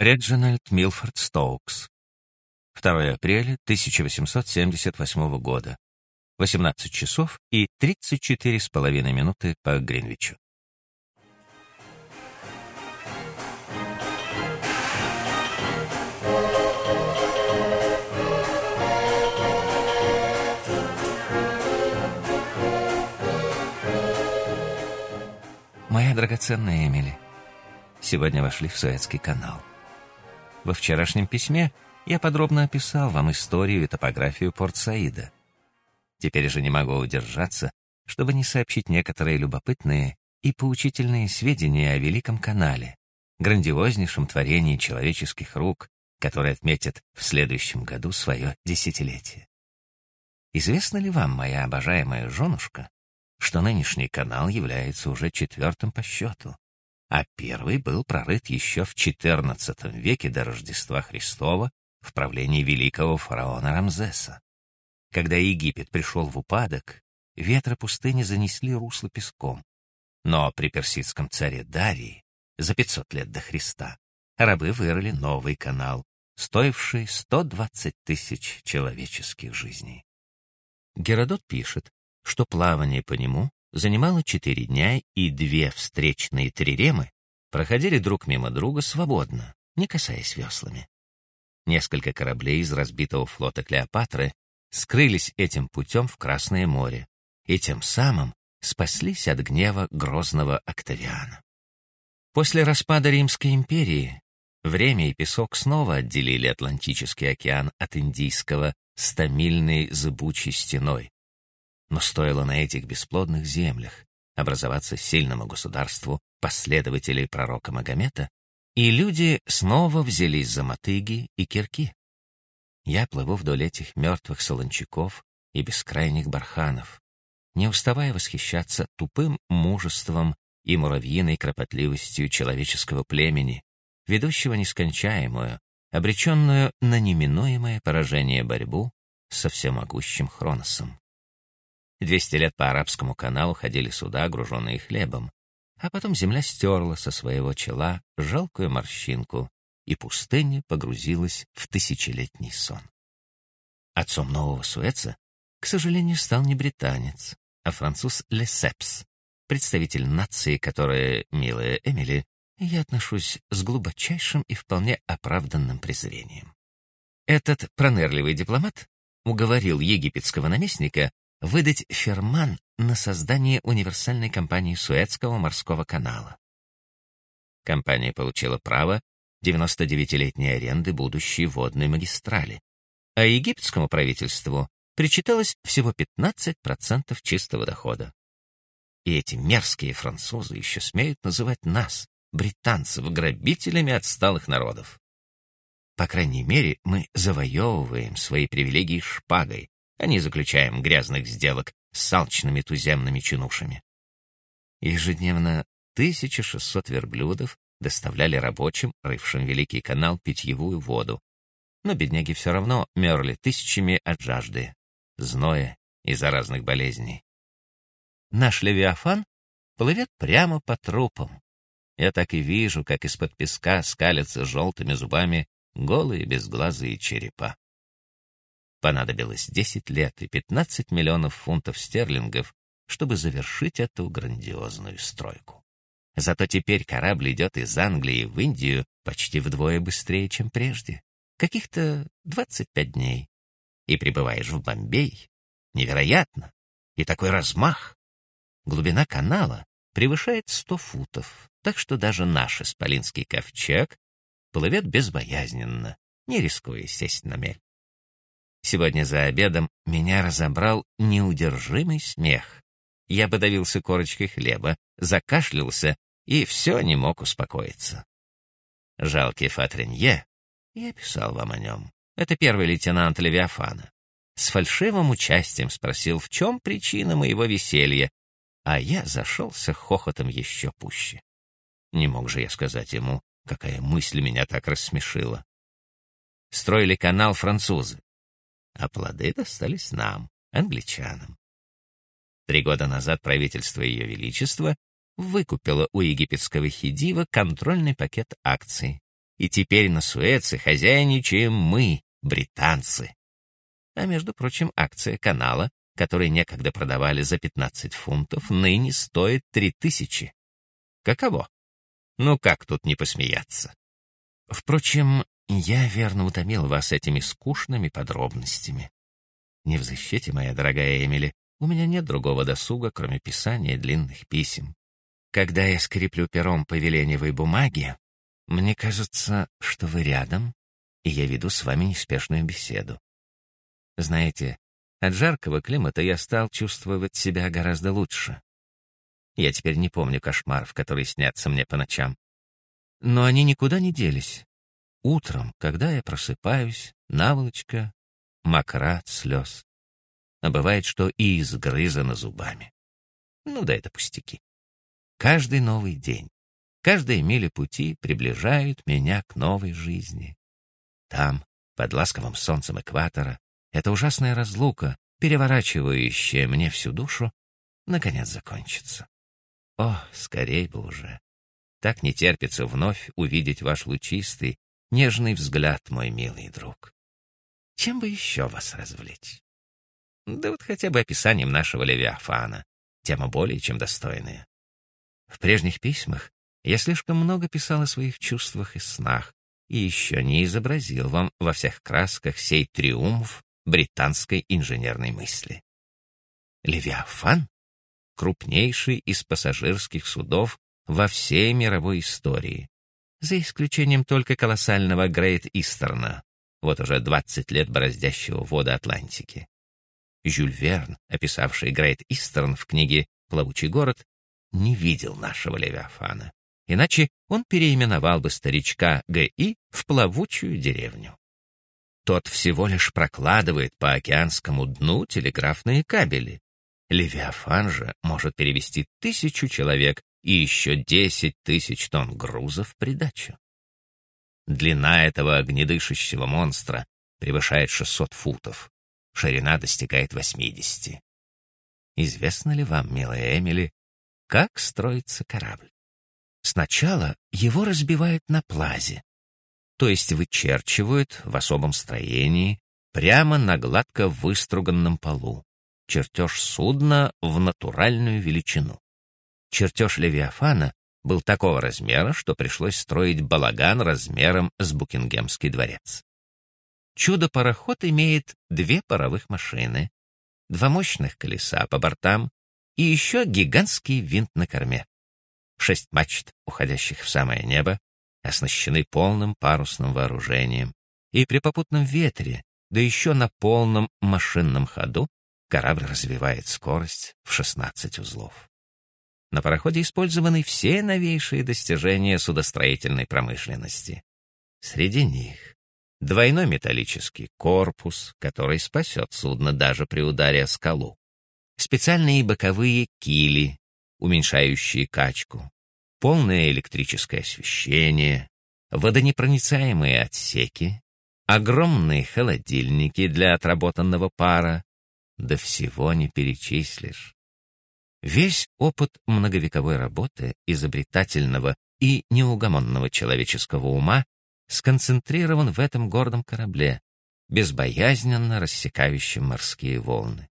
Реджинальд Милфорд Стоукс. 2 апреля 1878 года. 18 часов и 34 с половиной минуты по Гринвичу. Моя драгоценная Эмили, сегодня вошли в Суэцкий канал. Во вчерашнем письме я подробно описал вам историю и топографию Порт-Саида. Теперь же не могу удержаться, чтобы не сообщить некоторые любопытные и поучительные сведения о Великом канале, грандиознейшем творении человеческих рук, который отметит в следующем году свое десятилетие. Известно ли вам, моя обожаемая женушка, что нынешний канал является уже четвертым по счету, а первый был прорыт еще в XIV веке до Рождества Христова в правлении великого фараона Рамзеса. Когда Египет пришел в упадок, ветры пустыни занесли русло песком. Но при персидском царе Дарии за 500 лет до Христа рабы вырыли новый канал, стоивший 120 тысяч человеческих жизней. Геродот пишет, что плавание по нему занимало четыре дня, и две встречные триремы проходили друг мимо друга свободно, не касаясь веслами. Несколько кораблей из разбитого флота Клеопатры скрылись этим путем в Красное море и тем самым спаслись от гнева грозного Октавиана. После распада Римской империи время и песок снова отделили Атлантический океан от Индийского стамильной зыбучей стеной, но стоило на этих бесплодных землях образоваться сильному государству последователей пророка Магомета, и люди снова взялись за мотыги и кирки. Я плыву вдоль этих мертвых солончаков и бескрайних барханов, не уставая восхищаться тупым мужеством и муравьиной кропотливостью человеческого племени, ведущего нескончаемую, обреченную на неминуемое поражение борьбу со всемогущим Хроносом. Двести лет по Арабскому каналу ходили суда, груженные хлебом, а потом земля стерла со своего чела жалкую морщинку, и пустыня погрузилась в тысячелетний сон. Отцом нового Суэца, к сожалению, стал не британец, а француз Лесепс, представитель нации, которая, милая Эмили, я отношусь с глубочайшим и вполне оправданным презрением. Этот пронырливый дипломат уговорил египетского наместника выдать ферман на создание универсальной компании Суэцкого морского канала. Компания получила право 99-летней аренды будущей водной магистрали, а египетскому правительству причиталось всего 15% чистого дохода. И эти мерзкие французы еще смеют называть нас, британцев, грабителями отсталых народов. По крайней мере, мы завоевываем свои привилегии шпагой, а не заключаем грязных сделок с алчными туземными чинушами. Ежедневно 1600 верблюдов доставляли рабочим, рывшим Великий канал, питьевую воду. Но бедняги все равно мерли тысячами от жажды, зноя и заразных болезней. Наш Левиафан плывет прямо по трупам. Я так и вижу, как из-под песка скалятся желтыми зубами голые безглазые черепа. Понадобилось 10 лет и 15 миллионов фунтов стерлингов, чтобы завершить эту грандиозную стройку. Зато теперь корабль идет из Англии в Индию почти вдвое быстрее, чем прежде. Каких-то 25 дней. И прибываешь в Бомбей. Невероятно! И такой размах! Глубина канала превышает 100 футов, так что даже наш исполинский ковчег плывет безбоязненно, не рискуя сесть на мель. Сегодня за обедом меня разобрал неудержимый смех. Я подавился корочкой хлеба, закашлялся и все не мог успокоиться. Жалкий Фатренье, я писал вам о нем, это первый лейтенант Левиафана, с фальшивым участием спросил, в чем причина моего веселья, а я зашелся хохотом еще пуще. Не мог же я сказать ему, какая мысль меня так рассмешила. Строили канал французы а плоды достались нам, англичанам. Три года назад правительство Ее Величества выкупило у египетского хидива контрольный пакет акций, и теперь на Суэце хозяйничаем мы, британцы. А между прочим, акция канала, который некогда продавали за 15 фунтов, ныне стоит 3000. Каково? Ну как тут не посмеяться? Впрочем, я верно утомил вас этими скучными подробностями. Не в защите, моя дорогая Эмили, у меня нет другого досуга, кроме писания длинных писем. Когда я скреплю пером по веленевой бумаге, мне кажется, что вы рядом, и я веду с вами неспешную беседу. Знаете, от жаркого климата я стал чувствовать себя гораздо лучше. Я теперь не помню кошмаров, которые снятся мне по ночам. Но они никуда не делись. Утром, когда я просыпаюсь, наволочка мокра от слез. А бывает, что и изгрызана зубами. Ну да это пустяки. Каждый новый день, каждая миля пути приближают меня к новой жизни. Там, под ласковым солнцем экватора, эта ужасная разлука, переворачивающая мне всю душу, наконец закончится. О, скорей бы уже. Так не терпится вновь увидеть ваш лучистый, нежный взгляд, мой милый друг. Чем бы еще вас развлечь? Да вот хотя бы описанием нашего Левиафана. Тема более чем достойная. В прежних письмах я слишком много писал о своих чувствах и снах, и еще не изобразил вам во всех красках сей триумф британской инженерной мысли. Левиафан — крупнейший из пассажирских судов во всей мировой истории, за исключением только колоссального Грейт Истерна, вот уже 20 лет бороздящего воды Атлантики. Жюль Верн, описавший Грейт Истерн в книге «Плавучий город», не видел нашего Левиафана. Иначе он переименовал бы старичка Г.И. в плавучую деревню. Тот всего лишь прокладывает по океанскому дну телеграфные кабели. Левиафан же может перевести тысячу человек и еще десять тысяч тонн грузов в придачу. Длина этого огнедышащего монстра превышает 600 футов, ширина достигает 80. Известно ли вам, милая Эмили, как строится корабль? Сначала его разбивают на плазе, то есть вычерчивают в особом строении прямо на гладко выструганном полу, чертеж судна в натуральную величину. Чертеж Левиафана был такого размера, что пришлось строить балаган размером с Букингемский дворец. Чудо-пароход имеет две паровых машины, два мощных колеса по бортам и еще гигантский винт на корме. Шесть мачт, уходящих в самое небо, оснащены полным парусным вооружением, и при попутном ветре, да еще на полном машинном ходу, корабль развивает скорость в 16 узлов. На пароходе использованы все новейшие достижения судостроительной промышленности. Среди них двойной металлический корпус, который спасет судно даже при ударе о скалу, специальные боковые кили, уменьшающие качку, полное электрическое освещение, водонепроницаемые отсеки, огромные холодильники для отработанного пара, да всего не перечислишь. Весь опыт многовековой работы изобретательного и неугомонного человеческого ума сконцентрирован в этом гордом корабле, безбоязненно рассекающем морские волны.